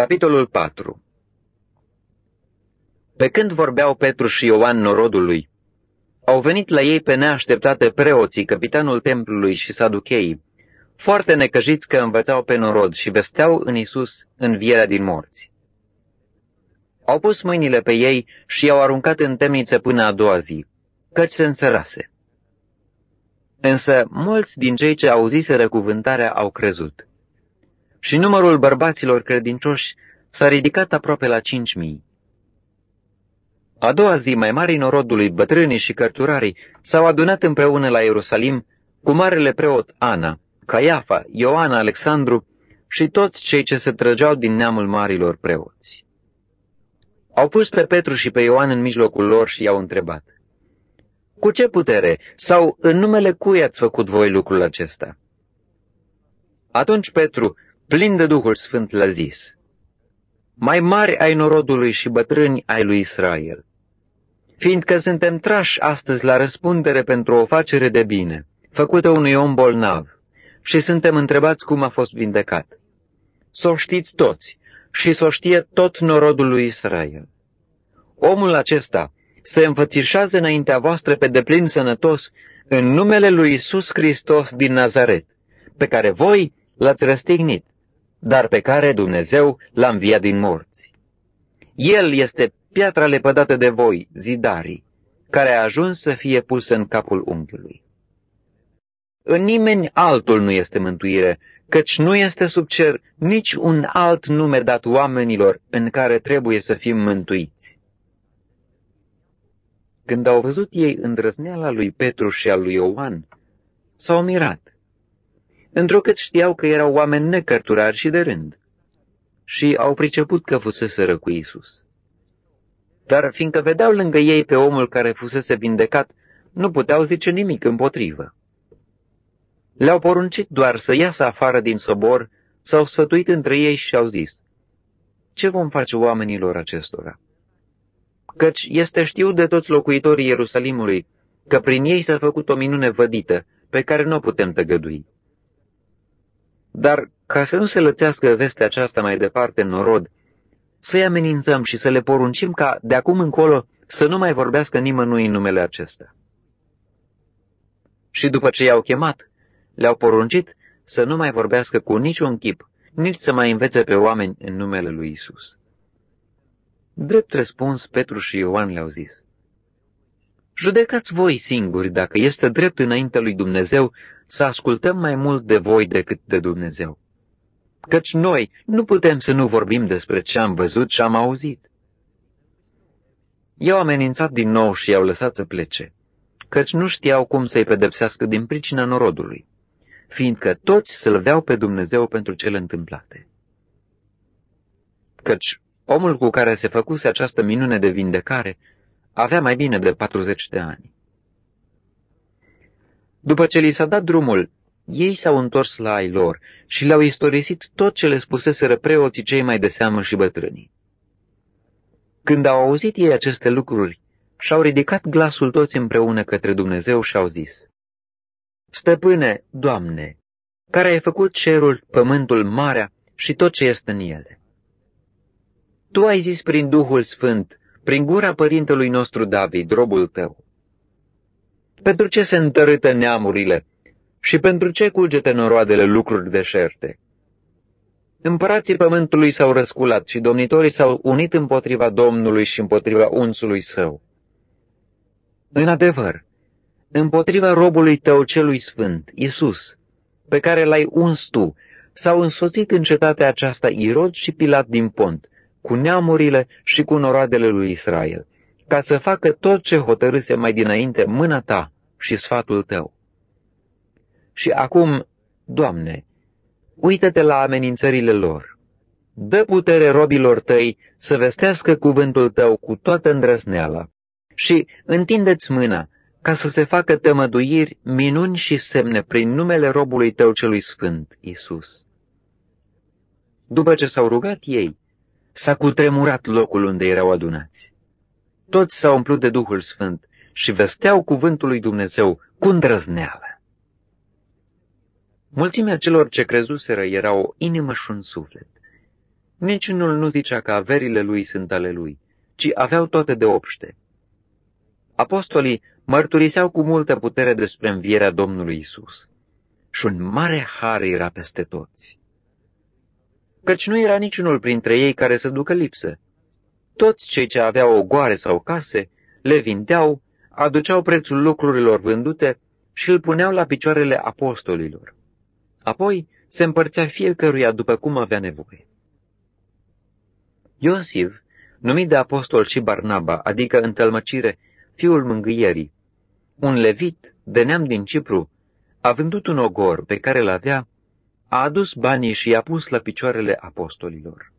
Capitolul 4 Pe când vorbeau Petru și Ioan norodului, au venit la ei pe neașteptate preoții, capitanul templului și saducheii, foarte necăjiți că învățau pe norod și vesteau în Isus învierea din morți. Au pus mâinile pe ei și i-au aruncat în temniță până a doua zi, căci se însărase. Însă mulți din cei ce auziseră cuvântarea au crezut. Și numărul bărbaților credincioși s-a ridicat aproape la cinci mii. A doua zi, mai mari norodului, bătrânii și cărturarii s-au adunat împreună la Ierusalim cu marele preot Ana, Caiafa, Ioan, Alexandru și toți cei ce se trăgeau din neamul marilor preoți. Au pus pe Petru și pe Ioan în mijlocul lor și i-au întrebat, Cu ce putere sau în numele cui ați făcut voi lucrul acesta? Atunci Petru, plin de Duhul Sfânt, l-a zis, Mai mari ai norodului și bătrâni ai lui Israel, fiindcă suntem trași astăzi la răspundere pentru o facere de bine, făcută unui om bolnav, și suntem întrebați cum a fost vindecat. Să o știți toți și să o știe tot norodul lui Israel. Omul acesta se înfățișează înaintea voastră pe deplin sănătos în numele lui Isus Hristos din Nazaret, pe care voi l-ați răstignit, dar pe care Dumnezeu l-a înviat din morți. El este piatra lepădată de voi, zidarii, care a ajuns să fie pusă în capul unghiului. În nimeni altul nu este mântuire, căci nu este sub cer nici un alt nume dat oamenilor în care trebuie să fim mântuiți. Când au văzut ei îndrăzneala lui Petru și a lui Ioan, s-au mirat, întrucât știau că erau oameni necărturari și de rând, și au priceput că fuseseră cu Isus. Dar fiindcă vedeau lângă ei pe omul care fusese vindecat, nu puteau zice nimic împotrivă. Le-au poruncit doar să iasă afară din sobor, s-au sfătuit între ei și au zis, Ce vom face oamenilor acestora? Căci este știut de toți locuitorii Ierusalimului că prin ei s-a făcut o minune vădită, pe care nu o putem tăgădui. Dar, ca să nu se lățească vestea aceasta mai departe în norod, să-i amenințăm și să le poruncim ca, de acum încolo, să nu mai vorbească nimănui în numele acesta. Și după ce i-au chemat, le-au poruncit să nu mai vorbească cu niciun chip, nici să mai învețe pe oameni în numele lui Isus. Drept răspuns, Petru și Ioan le-au zis, Judecați voi singuri dacă este drept înaintea lui Dumnezeu să ascultăm mai mult de voi decât de Dumnezeu. Căci noi nu putem să nu vorbim despre ce am văzut și am auzit. I-au amenințat din nou și i-au lăsat să plece, căci nu știau cum să-i pedepsească din pricina norodului fiindcă toți slăveau pe Dumnezeu pentru cele întâmplate. Căci omul cu care se făcuse această minune de vindecare avea mai bine de 40 de ani. După ce li s-a dat drumul, ei s-au întors la ai lor și le-au istorisit tot ce le spuseseră preoții cei mai de seamă și bătrânii. Când au auzit ei aceste lucruri, și-au ridicat glasul toți împreună către Dumnezeu și au zis, Stăpâne, Doamne, care ai făcut cerul, pământul, marea și tot ce este în ele. Tu ai zis prin Duhul Sfânt, prin gura părintelui nostru David, robul tău. Pentru ce se întărâtă neamurile și pentru ce culgete noroadele lucruri deșerte? Împărații pământului s-au răsculat și domnitorii s-au unit împotriva Domnului și împotriva unsului său. În adevăr, împotriva robului tău celui sfânt, Isus, pe care l-ai uns tu, s-au însoțit în cetatea aceasta Irod și Pilat din Pont, cu neamurile și cu noroadele lui Israel, ca să facă tot ce hotărâse mai dinainte mâna ta și sfatul tău. Și acum, Doamne, uită-te la amenințările lor. Dă putere robilor tăi să vestească cuvântul tău cu toată îndrăsneala și întindeți mâna ca să se facă tămăduiri, minuni și semne prin numele robului tău celui sfânt, Isus. După ce s-au rugat ei, s-a cutremurat locul unde erau adunați. Toți s-au umplut de Duhul Sfânt și vesteau cuvântul lui Dumnezeu cu îndrăzneală. Mulțimea celor ce crezuseră era o inimă și un suflet. Niciunul nu zicea că averile lui sunt ale lui, ci aveau toate de obște. Apostolii mărturiseau cu multă putere despre învierea Domnului Isus. Și un mare har era peste toți. Căci nu era niciunul printre ei care să ducă lipsă. Toți cei ce aveau ogoare sau case le vindeau, aduceau prețul lucrurilor vândute și îl puneau la picioarele apostolilor. Apoi se împărțea fiecăruia după cum avea nevoie. Iosif, numit de apostol și Barnaba, adică întâlmăcire, fiul mângâierii, un levit de neam din Cipru, a vândut un ogor pe care îl avea, a adus banii și i-a pus la picioarele apostolilor.